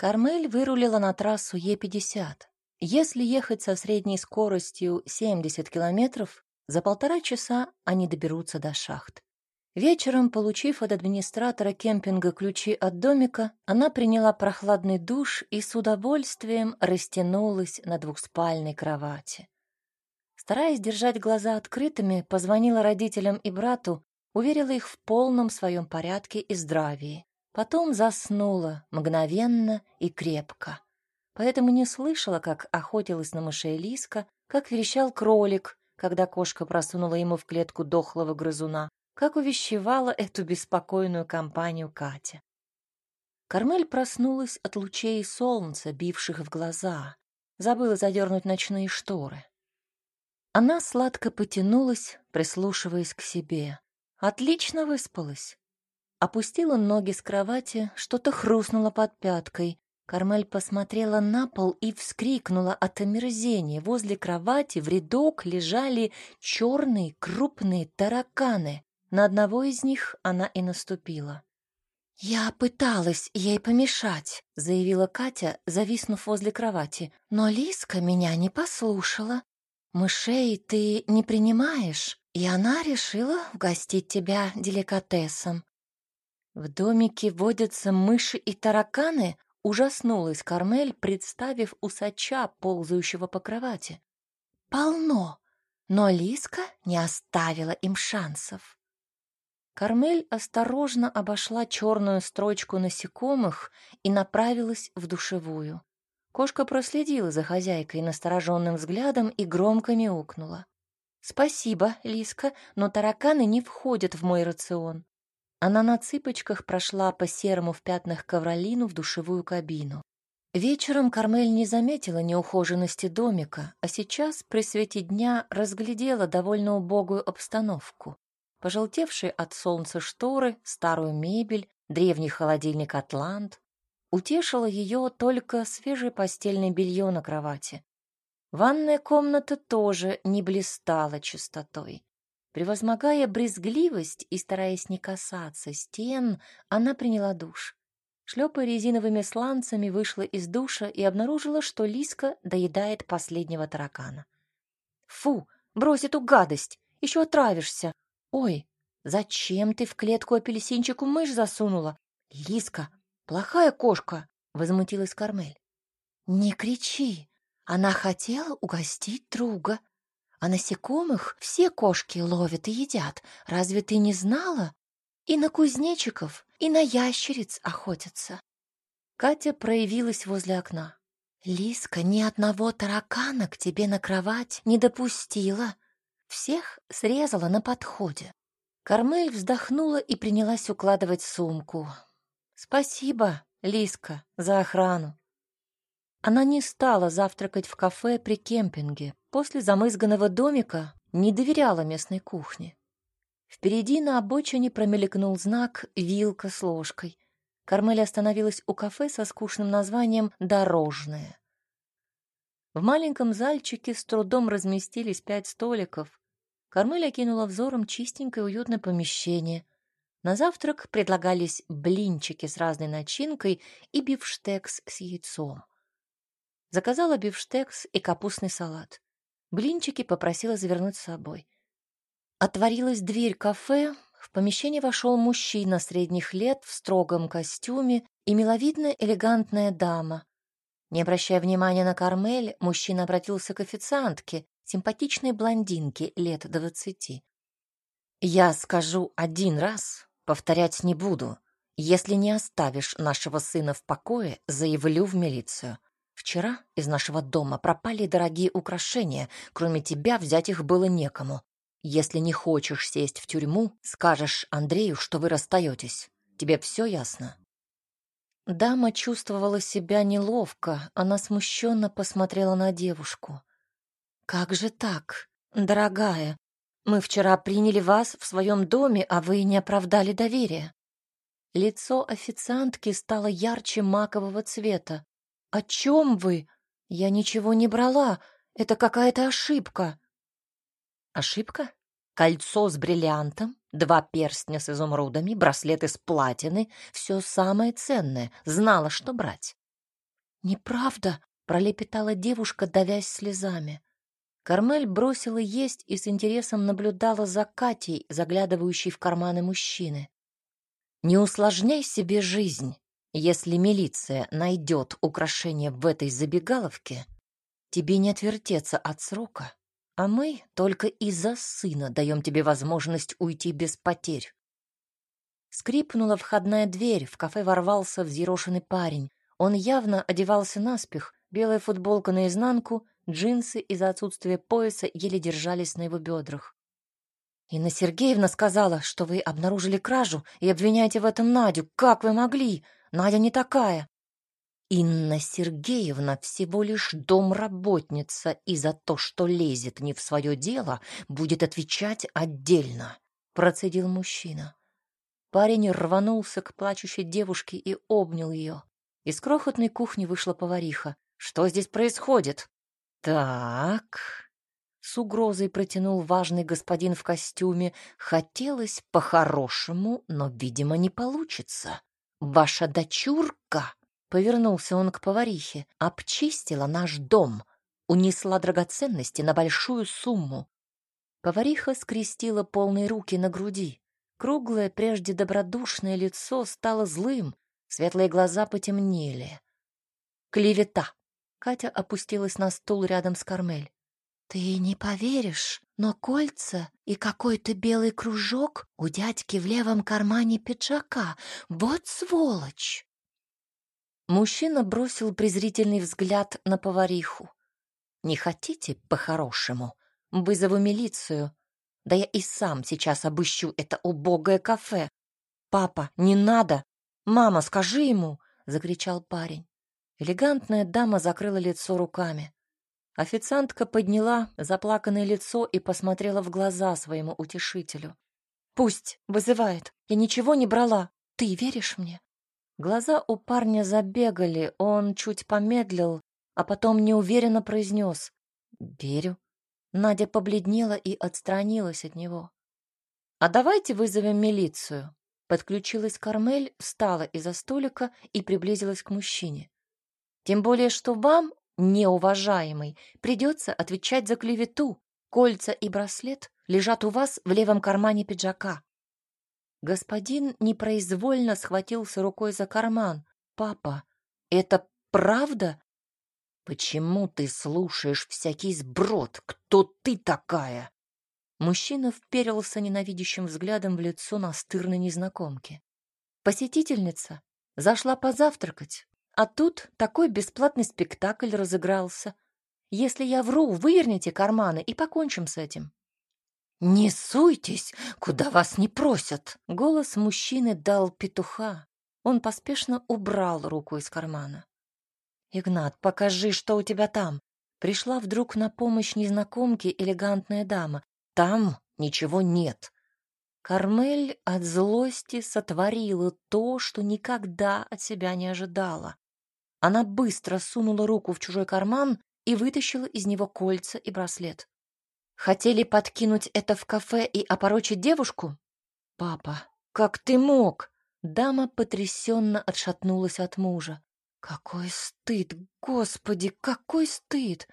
Кармель вырулила на трассу Е50. Если ехать со средней скоростью 70 километров, за полтора часа они доберутся до шахт. Вечером, получив от администратора кемпинга ключи от домика, она приняла прохладный душ и с удовольствием растянулась на двухспальной кровати. Стараясь держать глаза открытыми, позвонила родителям и брату, уверила их в полном своем порядке и здравии. Потом заснула мгновенно и крепко. Поэтому не слышала, как охотилась на мышей Лиска, как верещал кролик, когда кошка просунула ему в клетку дохлого грызуна, как увещевала эту беспокойную компанию Катя. Кармель проснулась от лучей солнца, бивших в глаза, забыла задернуть ночные шторы. Она сладко потянулась, прислушиваясь к себе. Отлично выспалась. Опустила ноги с кровати, что-то хрустнуло под пяткой. Кармель посмотрела на пол и вскрикнула от омерзения. Возле кровати в рядок лежали черные крупные тараканы. На одного из них она и наступила. «Я пыталась ей помешать», — заявила Катя, зависнув возле кровати. «Но Лиска меня не послушала. Мышей ты не принимаешь, и она решила угостить тебя деликатесом. В домике водятся мыши и тараканы, ужаснулась Кармель, представив усача, ползающего по кровати. Полно, но Лиска не оставила им шансов. Кармель осторожно обошла черную строчку насекомых и направилась в душевую. Кошка проследила за хозяйкой настороженным взглядом и громко мяукнула. «Спасибо, Лиска, но тараканы не входят в мой рацион. Она на цыпочках прошла по серому в пятнах ковролину в душевую кабину. Вечером Кармель не заметила неухоженности домика, а сейчас при свете дня разглядела довольно убогую обстановку. Пожелтевшие от солнца шторы, старую мебель, древний холодильник «Атлант». Утешило ее только свежее постельное белье на кровати. Ванная комната тоже не блистала чистотой. Превозмогая брезгливость и стараясь не касаться стен, она приняла душ. Шлепая резиновыми сланцами, вышла из душа и обнаружила, что Лиска доедает последнего таракана. «Фу, брось эту гадость, еще отравишься! Ой, зачем ты в клетку апельсинчику мышь засунула? Лиска, плохая кошка!» — возмутилась Кармель. «Не кричи, она хотела угостить друга», а насекомых все кошки ловят и едят. Разве ты не знала? И на кузнечиков, и на ящериц охотятся. Катя проявилась возле окна. Лиска ни одного таракана к тебе на кровать не допустила. Всех срезала на подходе. Кармель вздохнула и принялась укладывать сумку. Спасибо, Лиска, за охрану. Она не стала завтракать в кафе при кемпинге. После замызганного домика не доверяла местной кухне. Впереди на обочине промелькнул знак «Вилка с ложкой». Кармель остановилась у кафе со скучным названием «Дорожное». В маленьком зальчике с трудом разместились пять столиков. Кармель окинула взором чистенькое уютное помещение. На завтрак предлагались блинчики с разной начинкой и бифштекс с яйцом. Заказала бифштекс и капустный салат. Блинчики попросила завернуть с собой. Отворилась дверь кафе, в помещение вошел мужчина средних лет в строгом костюме и миловидная элегантная дама. Не обращая внимания на Кармель, мужчина обратился к официантке, симпатичной блондинке лет двадцати. «Я скажу один раз, повторять не буду. Если не оставишь нашего сына в покое, заявлю в милицию. Вчера из нашего дома пропали дорогие украшения, кроме тебя взять их было некому. Если не хочешь сесть в тюрьму, скажешь Андрею, что вы расстаетесь. Тебе все ясно?» Дама чувствовала себя неловко, она смущенно посмотрела на девушку. «Как же так, дорогая? Мы вчера приняли вас в своем доме, а вы не оправдали доверия». Лицо официантки стало ярче макового цвета. «О чем вы? Я ничего не брала. Это какая-то ошибка». «Ошибка? Кольцо с бриллиантом, два перстня с изумрудами, браслет из платины — все самое ценное. Знала, что брать. «Неправда!» — пролепетала девушка, давясь слезами. Кармель бросила есть и с интересом наблюдала за Катей, заглядывающей в карманы мужчины. «Не усложняй себе жизнь. Если милиция найдет украшение в этой забегаловке, тебе не отвертеться от срока, а мы только из-за сына даем тебе возможность уйти без потерь». Скрипнула входная дверь, в кафе ворвался взъерошенный парень. Он явно одевался наспех, белая футболка наизнанку, джинсы из-за отсутствия пояса еле держались на его бедрах. «Инна Сергеевна сказала, что вы обнаружили кражу и обвиняете в этом Надю. Как вы могли? Надя не такая». Инна Сергеевна всего лишь домработница, и за то, что лезет не в свое дело, будет отвечать отдельно, процедил мужчина. Парень рванулся к плачущей девушке и обнял ее. Из крохотной кухни вышла повариха. «Что здесь происходит?» «Так...» — с угрозой протянул важный господин в костюме. «Хотелось по-хорошему, но, видимо, не получится. Ваша дочурка...» — повернулся он к поварихе. «Обчистила наш дом, унесла драгоценности на большую сумму». Повариха скрестила полные руки на груди. Круглое, прежде добродушное лицо стало злым, светлые глаза потемнели. Клевета. Катя опустилась на стул рядом с Кармель. «Ты не поверишь, но кольца и какой-то белый кружок у дядьки в левом кармане пиджака. Вот сволочь!» Мужчина бросил презрительный взгляд на повариху. «Не хотите по-хорошему? Вызову милицию. Да я и сам сейчас обыщу это убогое кафе. Папа, не надо! Мама, скажи ему!» — закричал парень. Элегантная дама закрыла лицо руками. Официантка подняла заплаканное лицо и посмотрела в глаза своему утешителю. «Пусть вызывает. Я ничего не брала. Ты веришь мне?» Глаза у парня забегали, он чуть помедлил, а потом неуверенно произнес «Верю». Надя побледнела и отстранилась от него. «А давайте вызовем милицию». Подключилась Кармель, встала из-за столика и приблизилась к мужчине. «Тем более, что вам, неуважаемый, придется отвечать за клевету. Кольца и браслет лежат у вас в левом кармане пиджака». Господин непроизвольно схватился рукой за карман. «Папа, это правда?» «Почему ты слушаешь всякий сброд? Кто ты такая?» Мужчина вперился ненавидящим взглядом в лицо настырной незнакомки. Посетительница зашла позавтракать, а тут такой бесплатный спектакль разыгрался. Если я вру, выверните карманы и покончим с этим. «Не суйтесь, куда вас не просят!» Голос мужчины дал петуха. Он поспешно убрал руку из кармана. «Игнат, покажи, что у тебя там!» Пришла вдруг на помощь незнакомке элегантная дама. «Там ничего нет!» Кармель от злости сотворила то, что никогда от себя не ожидала. Она быстро сунула руку в чужой карман и вытащила из него кольца и браслет. Хотели подкинуть это в кафе и опорочить девушку? Папа, как ты мог? Дама потрясенно отшатнулась от мужа. Какой стыд, господи, какой стыд!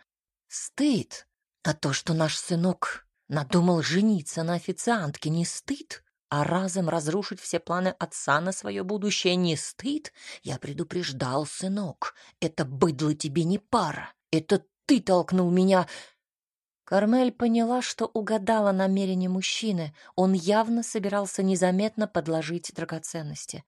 Стыд! А то, что наш сынок надумал жениться на официантке, не стыд? А разом разрушить все планы отца на свое будущее не стыд? Я предупреждал, сынок, это быдло тебе не пара. Это ты толкнул меня. Кармель поняла, что угадала намерение мужчины. Он явно собирался незаметно подложить драгоценности.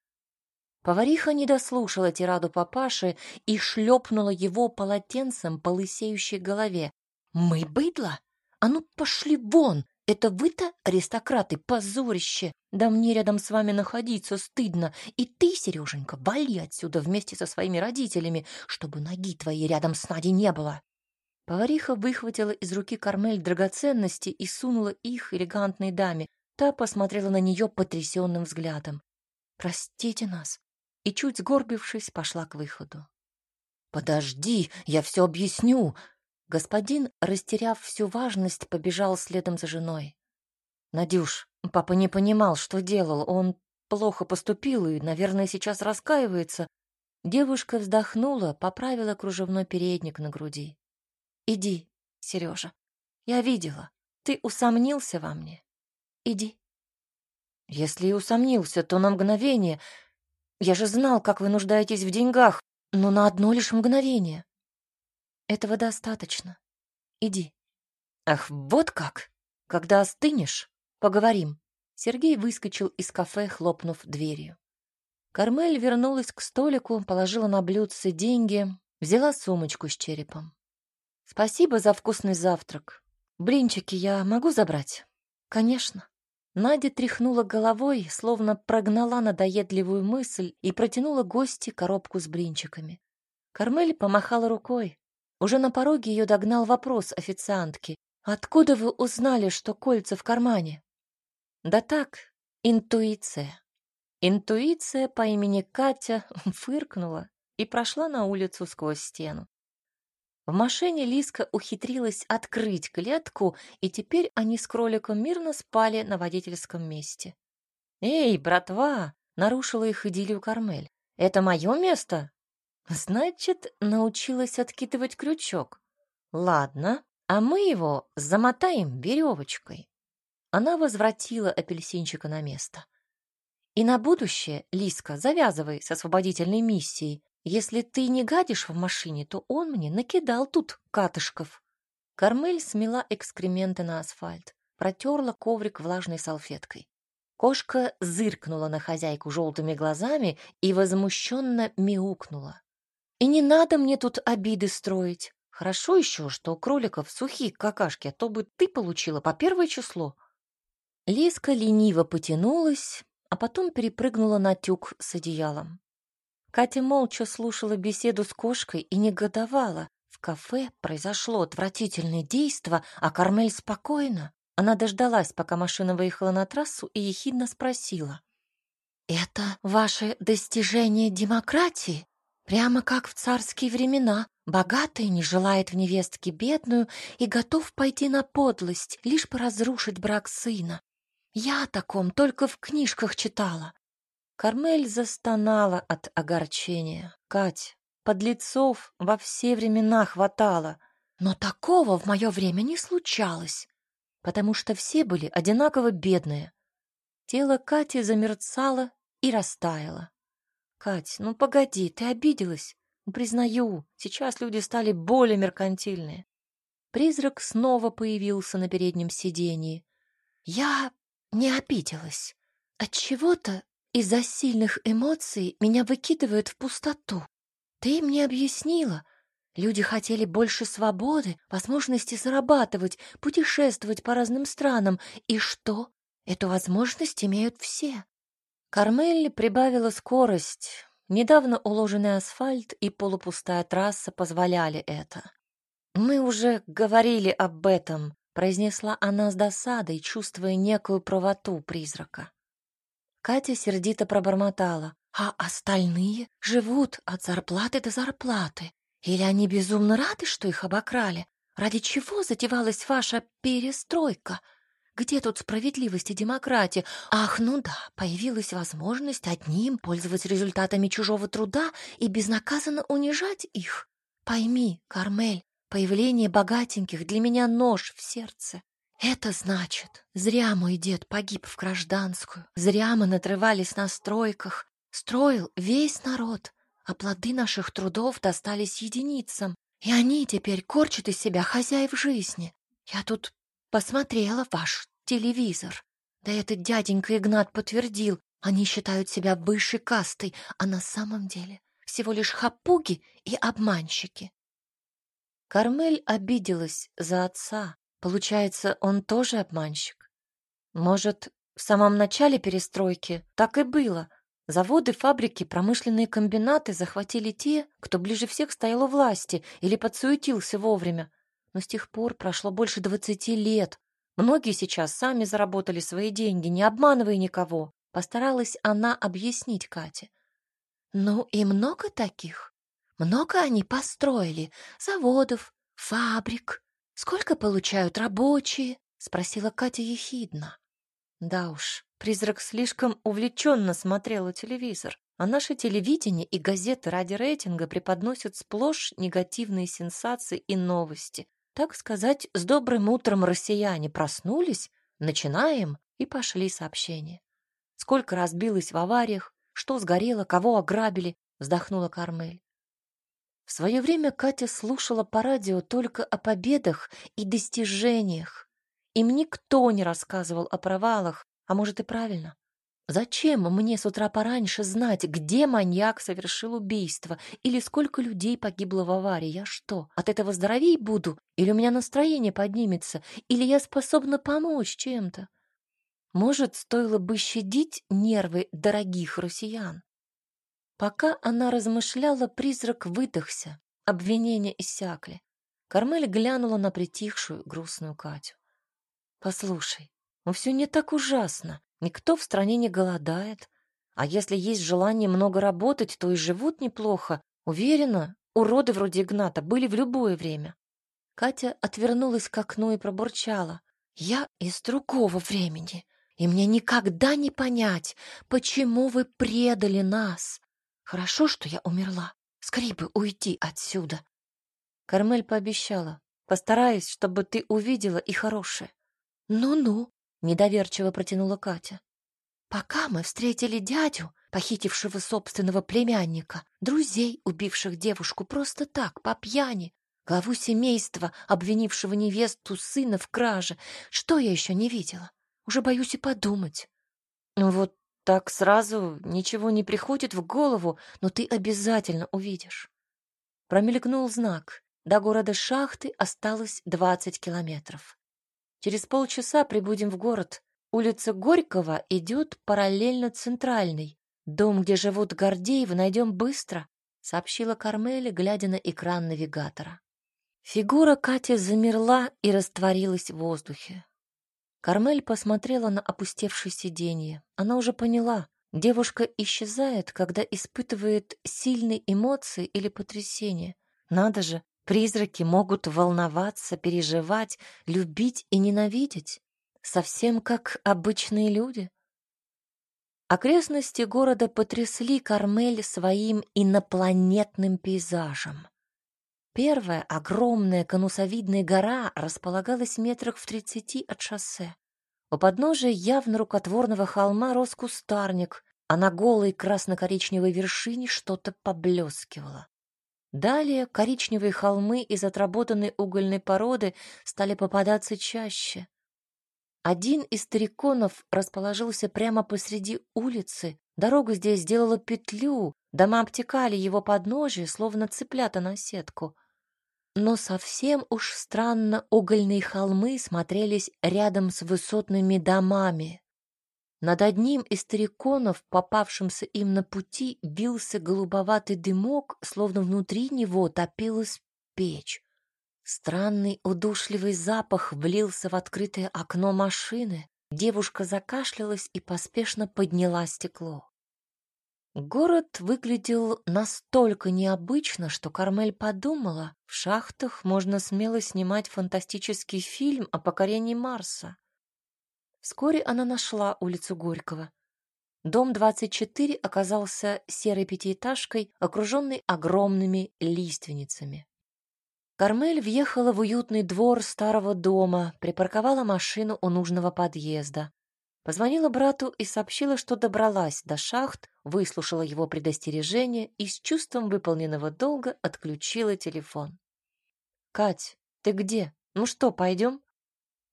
Повариха не дослушала тираду папаши и шлепнула его полотенцем по лысеющей голове. «Мы быдло? А ну пошли вон! Это вы-то, аристократы, позорище! Да мне рядом с вами находиться стыдно. И ты, Сереженька, вали отсюда вместе со своими родителями, чтобы ноги твоей рядом с Надей не было!» Повариха выхватила из руки Кармель драгоценности и сунула их элегантной даме. Та посмотрела на нее потрясенным взглядом. «Простите нас, и, чуть сгорбившись, пошла к выходу. «Подожди, я все объясню!» Господин, растеряв всю важность, побежал следом за женой. «Надюш, папа не понимал, что делал. Он плохо поступил и, наверное, сейчас раскаивается. Девушка вздохнула, поправила кружевной передник на груди. «Иди, Сережа. Я видела. Ты усомнился во мне. Иди». «Если и усомнился, то на мгновение. Я же знал, как вы нуждаетесь в деньгах, но на одно лишь мгновение. Этого достаточно. Иди». «Ах, вот как! Когда остынешь, поговорим». Сергей выскочил из кафе, хлопнув дверью. Кармель вернулась к столику, положила на блюдце деньги, взяла сумочку с черепом. «Спасибо за вкусный завтрак. Блинчики я могу забрать?» «Конечно». Надя тряхнула головой, словно прогнала надоедливую мысль и протянула гости коробку с блинчиками. Кармель помахала рукой. Уже на пороге ее догнал вопрос официантки. «Откуда вы узнали, что кольца в кармане?» «Да так, интуиция». Интуиция по имени Катя фыркнула и прошла на улицу сквозь стену. В машине Лиска ухитрилась открыть клетку, и теперь они с кроликом мирно спали на водительском месте. «Эй, братва!» — нарушила их идиллию Кармель. «Это мое место?» «Значит, научилась откидывать крючок. Ладно, а мы его замотаем веревочкой». Она возвратила апельсинчика на место. И на будущее, Лиска, завязывай с освободительной миссией. Если ты не гадишь в машине, то он мне накидал тут катышков. Кармель смела экскременты на асфальт, протерла коврик влажной салфеткой. Кошка зыркнула на хозяйку желтыми глазами и возмущенно мяукнула. «И не надо мне тут обиды строить. Хорошо еще, что у кроликов сухие какашки, а то бы ты получила по первое число». Лиска лениво потянулась, а потом перепрыгнула на тюк с одеялом. Катя молча слушала беседу с кошкой и негодовала. В кафе произошло отвратительное действо, а Кармель спокойно. Она дождалась, пока машина выехала на трассу, и ехидно спросила. «Это ваше достижение демократии? Прямо как в царские времена. Богатый не желает в невестке бедную и готов пойти на подлость, лишь бы разрушить брак сына. Я о таком только в книжках читала. Кармель застонала от огорчения. Кать, подлецов во все времена хватало, но такого в мое время не случалось, потому что все были одинаково бедные. Тело Кати замерцало и растаяло. Кать, ну погоди, ты обиделась. Признаю, сейчас люди стали более меркантильные. Призрак снова появился на переднем сиденье. Я не обиделась. От чего-то из-за сильных эмоций меня выкидывают в пустоту. Ты мне объяснила. Люди хотели больше свободы, возможности зарабатывать, путешествовать по разным странам. И что? Эту возможность имеют все. Кармель прибавила скорость. Недавно уложенный асфальт и полупустая трасса позволяли это. Мы уже говорили об этом, произнесла она с досадой, чувствуя некую правоту призрака. Катя сердито пробормотала. «А остальные живут от зарплаты до зарплаты. Или они безумно рады, что их обокрали? Ради чего затевалась ваша перестройка? Где тут справедливость и демократия? Ах, ну да, появилась возможность одним пользоваться результатами чужого труда и безнаказанно унижать их. Пойми, Кармель, Появление богатеньких для меня нож в сердце. Это значит, зря мой дед погиб в гражданскую, зря мы натрывались на стройках, строил весь народ, а плоды наших трудов достались единицам, и они теперь корчат из себя хозяев жизни. Я тут посмотрела ваш телевизор. Да этот дяденька Игнат подтвердил, они считают себя высшей кастой, а на самом деле всего лишь хапуги и обманщики. Кармель обиделась за отца. Получается, он тоже обманщик. Может, в самом начале перестройки так и было. Заводы, фабрики, промышленные комбинаты захватили те, кто ближе всех стоял у власти или подсуетился вовремя. Но с тех пор прошло больше двадцати лет. Многие сейчас сами заработали свои деньги, не обманывая никого. Постаралась она объяснить Кате. «Ну и много таких?» Много они построили? Заводов, фабрик? Сколько получают рабочие? Спросила Катя ехидно. Да уж, призрак слишком увлеченно смотрел телевизор, а наше телевидение и газеты ради рейтинга преподносят сплошь негативные сенсации и новости. Так сказать, с добрым утром россияне проснулись, начинаем, и пошли сообщения. Сколько разбилось в авариях, что сгорело, кого ограбили, вздохнула Кармель. В свое время Катя слушала по радио только о победах и достижениях. Им никто не рассказывал о провалах, а может и правильно. Зачем мне с утра пораньше знать, где маньяк совершил убийство или сколько людей погибло в аварии? Я что, от этого здоровей буду? Или у меня настроение поднимется? Или я способна помочь чем-то? Может, стоило бы щадить нервы дорогих россиян? Пока она размышляла, призрак выдохся, обвинения иссякли. Кармель глянула на притихшую, грустную Катю. «Послушай, ну все не так ужасно. Никто в стране не голодает. А если есть желание много работать, то и живут неплохо. Уверена, уроды вроде Игната были в любое время». Катя отвернулась к окну и пробурчала. «Я из другого времени, и мне никогда не понять, почему вы предали нас. Хорошо, что я умерла. Скорее бы уйти отсюда. Кармель пообещала. Постараюсь, чтобы ты увидела и хорошее. Ну-ну, недоверчиво протянула Катя. Пока мы встретили дядю, похитившего собственного племянника, друзей, убивших девушку просто так, по пьяни, главу семейства, обвинившего невесту сына в краже, что я еще не видела? Уже боюсь и подумать. Вот так сразу ничего не приходит в голову, но ты обязательно увидишь. Промелькнул знак. До города Шахты осталось 20 километров. Через полчаса прибудем в город. Улица Горького идет параллельно центральной. Дом, где живут Гордеевы, найдем быстро, сообщила Кармели, глядя на экран навигатора. Фигура Кати замерла и растворилась в воздухе. Кармель посмотрела на опустевшее сиденье. Она уже поняла, девушка исчезает, когда испытывает сильные эмоции или потрясение. Надо же, призраки могут волноваться, переживать, любить и ненавидеть. Совсем как обычные люди. Окрестности города потрясли Кармель своим инопланетным пейзажем. Первая огромная конусовидная гора располагалась метрах в тридцати от шоссе. У подножия явно рукотворного холма рос кустарник, а на голой красно-коричневой вершине что-то поблескивало. Далее коричневые холмы из отработанной угольной породы стали попадаться чаще. Один из стариконов расположился прямо посреди улицы. Дорога здесь сделала петлю, дома обтекали его подножие, словно цыплята на сетку. Но совсем уж странно угольные холмы смотрелись рядом с высотными домами. Над одним из стариконов, попавшимся им на пути, бился голубоватый дымок, словно внутри него топилась печь. Странный удушливый запах влился в открытое окно машины. Девушка закашлялась и поспешно подняла стекло. Город выглядел настолько необычно, что Кармель подумала, в шахтах можно смело снимать фантастический фильм о покорении Марса. Вскоре она нашла улицу Горького. Дом 24 оказался серой пятиэтажкой, окруженной огромными лиственницами. Кармель въехала в уютный двор старого дома, припарковала машину у нужного подъезда. Позвонила брату и сообщила, что добралась до шахт, выслушала его предостережение и с чувством выполненного долга отключила телефон. «Кать, ты где? Ну что, пойдем?»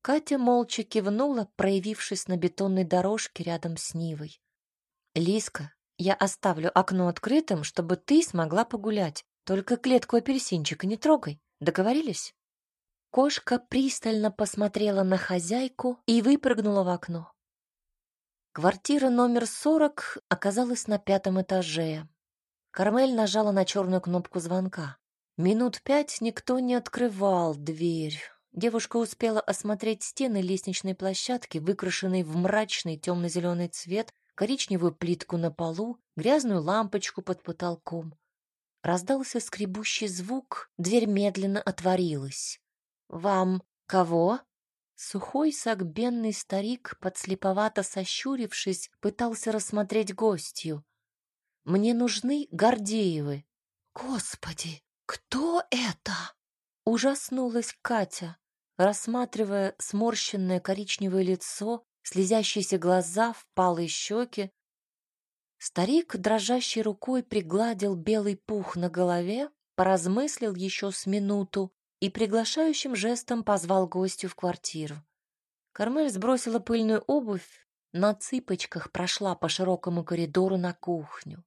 Катя молча кивнула, проявившись на бетонной дорожке рядом с Нивой. «Лиска, я оставлю окно открытым, чтобы ты смогла погулять. Только клетку апельсинчика не трогай. Договорились?» Кошка пристально посмотрела на хозяйку и выпрыгнула в окно. Квартира номер 40 оказалась на пятом этаже. Кармель нажала на черную кнопку звонка. Минут пять никто не открывал дверь. Девушка успела осмотреть стены лестничной площадки, выкрашенной в мрачный темно-зеленый цвет, коричневую плитку на полу, грязную лампочку под потолком. Раздался скребущий звук, дверь медленно отворилась. «Вам кого?» Сухой сагбенный старик, подслеповато сощурившись, пытался рассмотреть гостью. «Мне нужны Гордеевы». «Господи, кто это?» Ужаснулась Катя, рассматривая сморщенное коричневое лицо, слезящиеся глаза, впалые щеки. Старик дрожащей рукой пригладил белый пух на голове, поразмыслил еще с минуту и приглашающим жестом позвал гостю в квартиру. Кармель сбросила пыльную обувь, на цыпочках прошла по широкому коридору на кухню.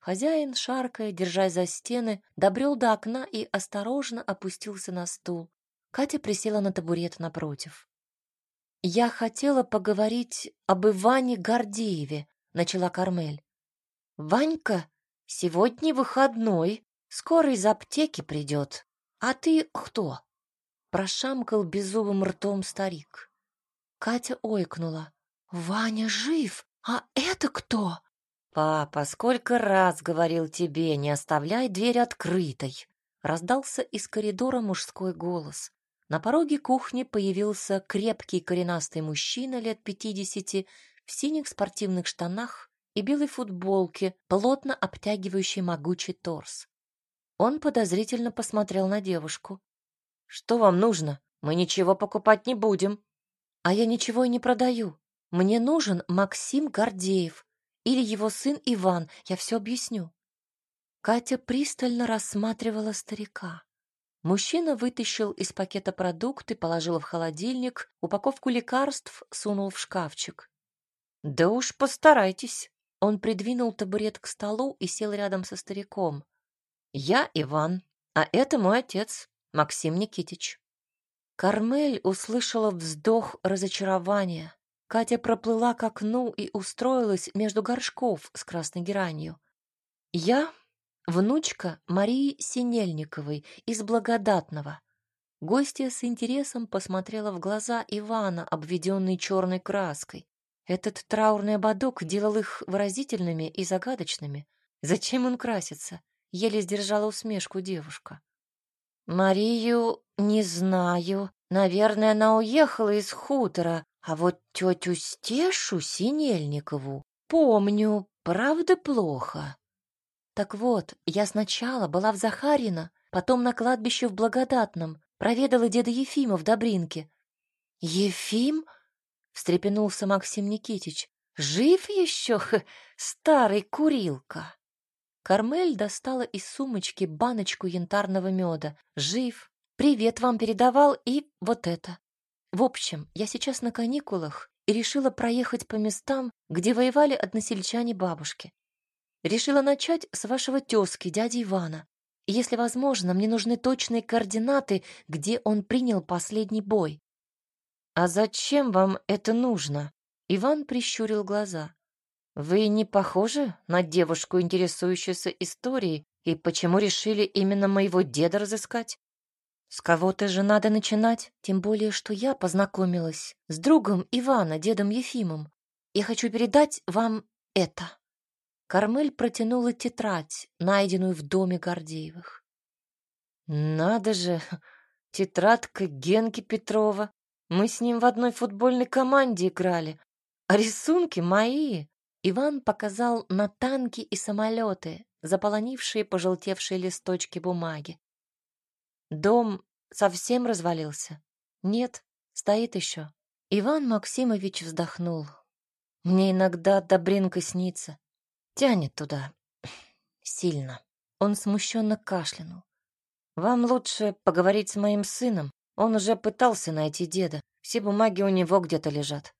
Хозяин, шаркая, держась за стены, добрел до окна и осторожно опустился на стул. Катя присела на табурет напротив. «Я хотела поговорить об Иване Гордееве», — начала Кармель. «Ванька, сегодня выходной, скоро из аптеки придет. А ты кто?» Прошамкал беззубым ртом старик. Катя ойкнула. «Ваня жив? А это кто?» «Папа, сколько раз говорил тебе, не оставляй дверь открытой!» Раздался из коридора мужской голос. На пороге кухни появился крепкий коренастый мужчина лет пятидесяти в синих спортивных штанах и белой футболке, плотно обтягивающей могучий торс. Он подозрительно посмотрел на девушку. «Что вам нужно? Мы ничего покупать не будем». «А я ничего и не продаю. Мне нужен Максим Гордеев, или его сын Иван, я все объясню. Катя пристально рассматривала старика. Мужчина вытащил из пакета продукты, положил в холодильник, упаковку лекарств сунул в шкафчик. «Да уж постарайтесь!» Он придвинул табурет к столу и сел рядом со стариком. «Я Иван, а это мой отец, Максим Никитич». Кармель услышала вздох разочарования. Катя проплыла к окну и устроилась между горшков с красной геранью. Я — внучка Марии Синельниковой из Благодатного. Гостья с интересом посмотрела в глаза Ивана, обведенные черной краской. Этот траурный ободок делал их выразительными и загадочными. Зачем он красится? Еле сдержала усмешку девушка. Марию не знаю. Наверное, она уехала из хутора, а вот тетю Стешу Синельникову помню, правда плохо. Так вот, я сначала была в Захарина, потом на кладбище в Благодатном, проведала деда Ефима в Добринке. Ефим? встрепенулся Максим Никитич. Жив еще, старый курилка. Кармель достала из сумочки баночку янтарного меда. Жив. Привет вам передавал и вот это. В общем, я сейчас на каникулах и решила проехать по местам, где воевали односельчане бабушки. Решила начать с вашего тезки, дяди Ивана. Если возможно, мне нужны точные координаты, где он принял последний бой. А зачем вам это нужно? Иван прищурил глаза. Вы не похожи на девушку, интересующуюся историей, и почему решили именно моего деда разыскать? С кого-то же надо начинать, тем более, что я познакомилась с другом Ивана, дедом Ефимом. Я хочу передать вам это. Кармель протянула тетрадь, найденную в доме Гордеевых. Надо же, тетрадка Генки Петрова. Мы с ним в одной футбольной команде играли. А рисунки мои. Иван показал на танки и самолеты, заполонившие пожелтевшие листочки бумаги. Дом совсем развалился? Нет, стоит еще. Иван Максимович вздохнул. Мне иногда Добринка снится. Тянет туда. Сильно. Он смущенно кашлянул. Вам лучше поговорить с моим сыном. Он уже пытался найти деда. Все бумаги у него где-то лежат.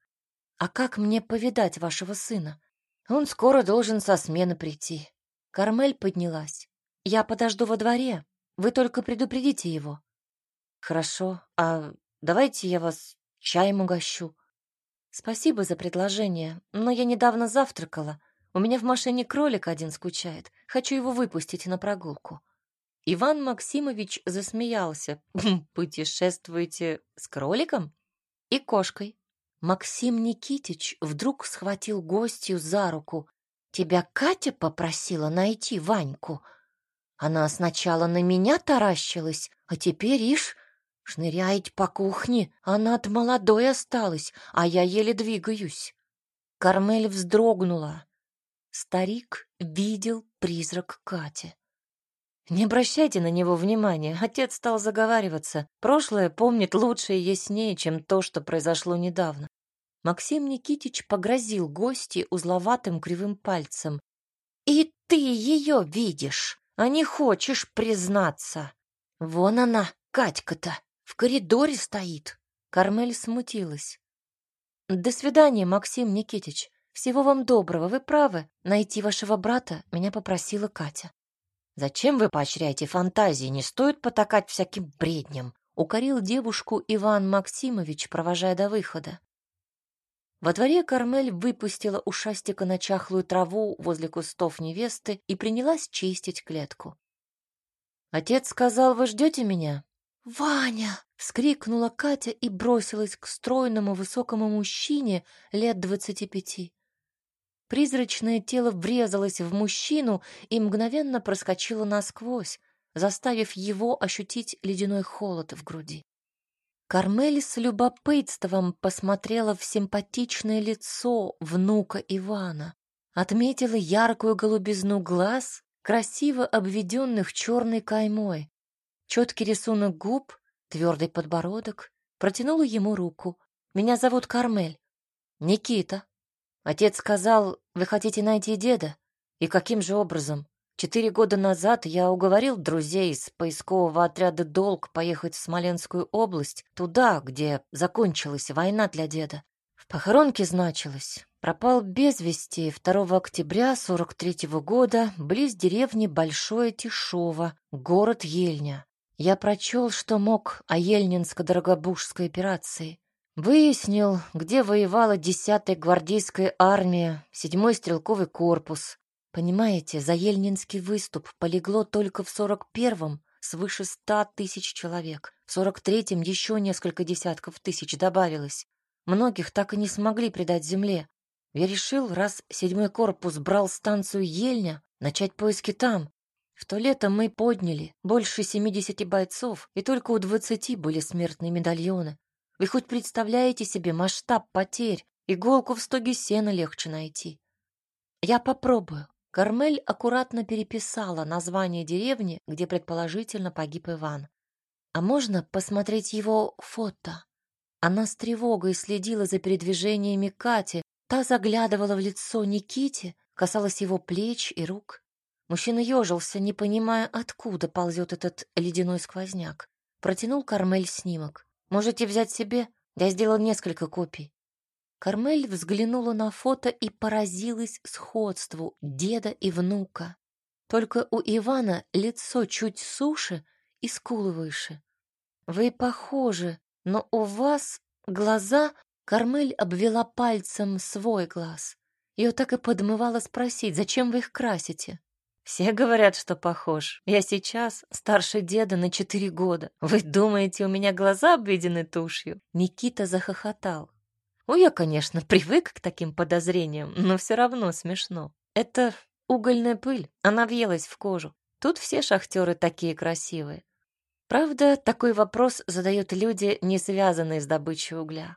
А как мне повидать вашего сына? Он скоро должен со смены прийти. Кармель поднялась. Я подожду во дворе, вы только предупредите его. Хорошо. А давайте я вас чаем угощу. Спасибо за предложение, но я недавно завтракала. У меня в машине кролик один скучает. Хочу его выпустить на прогулку. Иван Максимович засмеялся. Путешествуете с кроликом? И кошкой. Максим Никитич вдруг схватил гостью за руку. Тебя Катя попросила найти Ваньку. Она сначала на меня таращилась, а теперь, ишь, Шныряет по кухне, она от молодой осталась, а я еле двигаюсь. Кармель вздрогнула. Старик видел призрак Кати. Не обращайте на него внимания, отец стал заговариваться. Прошлое помнит лучше и яснее, чем то, что произошло недавно. Максим Никитич погрозил гости узловатым кривым пальцем. «И ты ее видишь, а не хочешь признаться. Вон она, Катька-то!» В коридоре стоит. Кармель смутилась. До свидания, Максим Никитич. Всего вам доброго, вы правы. Найти вашего брата меня попросила Катя. Зачем вы поощряете фантазии? Не стоит потакать всяким бредням. Укорил девушку Иван Максимович, провожая до выхода. Во дворе Кармель выпустила ушастика на чахлую траву возле кустов невесты и принялась чистить клетку. «Отец сказал, вы ждете меня?» «Ваня!» — вскрикнула Катя и бросилась к стройному высокому мужчине лет двадцати пяти. Призрачное тело врезалось в мужчину и мгновенно проскочило насквозь, заставив его ощутить ледяной холод в груди. Кармель с любопытством посмотрела в симпатичное лицо внука Ивана, отметила яркую голубизну глаз, красиво обведенных черной каймой, Четкий рисунок губ, твердый подбородок. Протянула ему руку. «Меня зовут Кармель». «Никита». Отец сказал, вы хотите найти деда? И каким же образом? Четыре года назад я уговорил друзей из поискового отряда «Долг» поехать в Смоленскую область, туда, где закончилась война для деда. В похоронке значилось. Пропал без вести 2 октября 43 -го года близ деревни Большое Тишово, город Ельня. Я прочел, что мог о Ельнинско-Дорогобужской операции. Выяснил, где воевала 10-я гвардейская армия, 7-й стрелковый корпус. Понимаете, за Ельнинский выступ полегло только в 41-м свыше 100 тысяч человек. В 43-м еще несколько десятков тысяч добавилось. Многих так и не смогли предать земле. Я решил, раз 7-й корпус брал станцию Ельня, начать поиски там. В то лето мы подняли больше семидесяти бойцов, и только у двадцати были смертные медальоны. Вы хоть представляете себе масштаб потерь? Иголку в стоге сена легче найти. Я попробую. Кармель аккуратно переписала название деревни, где предположительно погиб Иван. А можно посмотреть его фото? Она с тревогой следила за передвижениями Кати, та заглядывала в лицо Никите, касалась его плеч и рук. Мужчина ежился, не понимая, откуда ползет этот ледяной сквозняк. Протянул Кармель снимок. «Можете взять себе? Я сделал несколько копий». Кармель взглянула на фото и поразилась сходству деда и внука. Только у Ивана лицо чуть суше и скулы выше. «Вы похожи, но у вас глаза...» Кармель обвела пальцем свой глаз. Ее так и подмывало спросить, зачем вы их красите? Все говорят, что похож. Я сейчас старше деда на четыре года. Вы думаете, у меня глаза обведены тушью? Никита захохотал. Ой, я, конечно, привык к таким подозрениям, но все равно смешно. Это угольная пыль, она въелась в кожу. Тут все шахтеры такие красивые. Правда, такой вопрос задают люди, не связанные с добычей угля.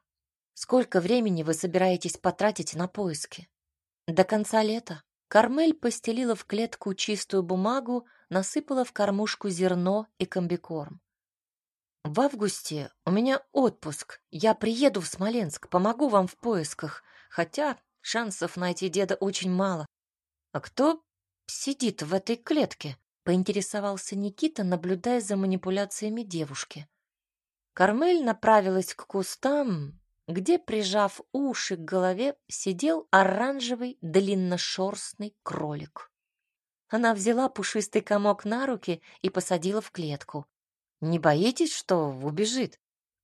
Сколько времени вы собираетесь потратить на поиски? До конца лета. Кармель постелила в клетку чистую бумагу, насыпала в кормушку зерно и комбикорм. В августе у меня отпуск. Я приеду в Смоленск, помогу вам в поисках, хотя шансов найти деда очень мало. А кто сидит в этой клетке? поинтересовался Никита, наблюдая за манипуляциями девушки. Кармель направилась к кустам, где, прижав уши к голове, сидел оранжевый длинношерстный кролик. Она взяла пушистый комок на руки и посадила в клетку. «Не боитесь, что убежит?»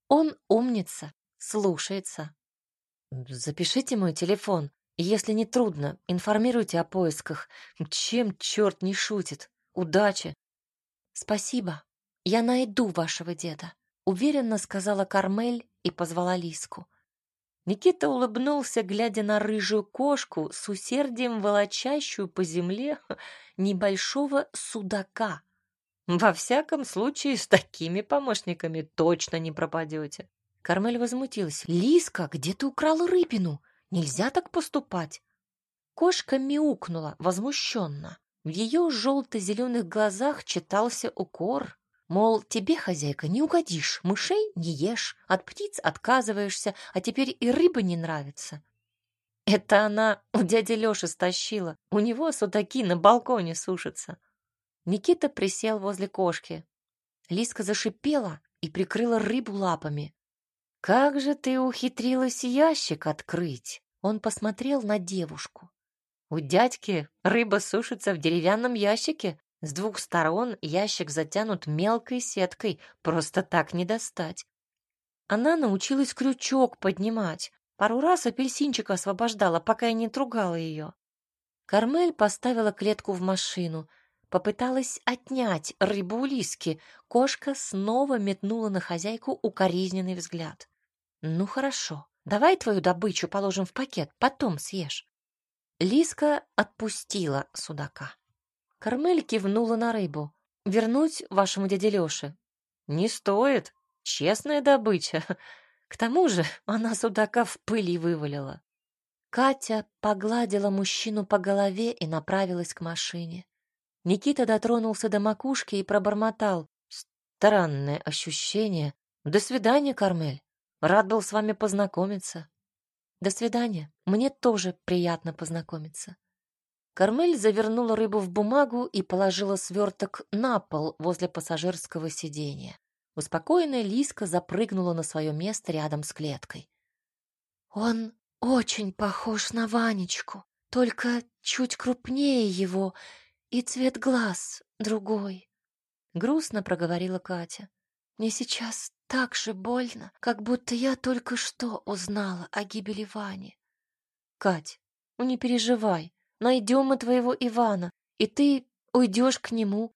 Он умница, слушается. «Запишите мой телефон. Если не трудно, информируйте о поисках. Чем черт не шутит? Удачи!» «Спасибо. Я найду вашего деда», — уверенно сказала Кармель и позвала Лиску. Никита улыбнулся, глядя на рыжую кошку с усердием волочащую по земле небольшого судака. Во всяком случае, с такими помощниками точно не пропадете. Кармель возмутилась. «Лиска, где ты украла рыбину? Нельзя так поступать!» Кошка мяукнула возмущенно. В ее желто-зеленых глазах читался укор. Мол, тебе, хозяйка, не угодишь, мышей не ешь, от птиц отказываешься, а теперь и рыба не нравится. Это она у дяди Лёши стащила. У него судаки на балконе сушатся. Никита присел возле кошки. Лиска зашипела и прикрыла рыбу лапами. «Как же ты ухитрилась ящик открыть?» Он посмотрел на девушку. «У дядьки рыба сушится в деревянном ящике. С двух сторон ящик затянут мелкой сеткой, просто так не достать. Она научилась крючок поднимать, Пару раз апельсинчика освобождала, пока я не тругала ее. Кармель поставила клетку в машину, попыталась отнять рыбу у Лиски. Кошка снова метнула на хозяйку укоризненный взгляд. «Ну хорошо, давай твою добычу положим в пакет, потом съешь». Лиска отпустила судака. Кармель кивнула на рыбу. «Вернуть вашему дяде Лёше?» «Не стоит. Честная добыча. К тому же она судака в пыли вывалила. Катя погладила мужчину по голове и направилась к машине. Никита дотронулся до макушки и пробормотал. «Странное ощущение. До свидания, Кармель. Рад был с вами познакомиться». «До свидания. Мне тоже приятно познакомиться». Кармель завернула рыбу в бумагу и положила сверток на пол возле пассажирского сиденья. Успокоенная Лиска запрыгнула на свое место рядом с клеткой. «Он очень похож на Ванечку, только чуть крупнее его, и цвет глаз другой», — грустно проговорила Катя. «Мне сейчас так же больно, как будто я только что узнала о гибели Вани». «Кать, ну не переживай, найдем мы твоего Ивана, и ты уйдешь к нему».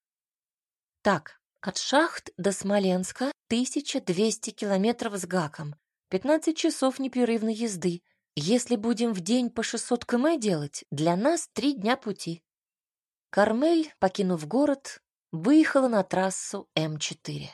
«Так, от Шахт до Смоленска 1200 километров с гаком, 15 часов непрерывной езды. Если будем в день по 600 км делать, для нас три дня пути. Кармель, покинув город, выехала на трассу М4.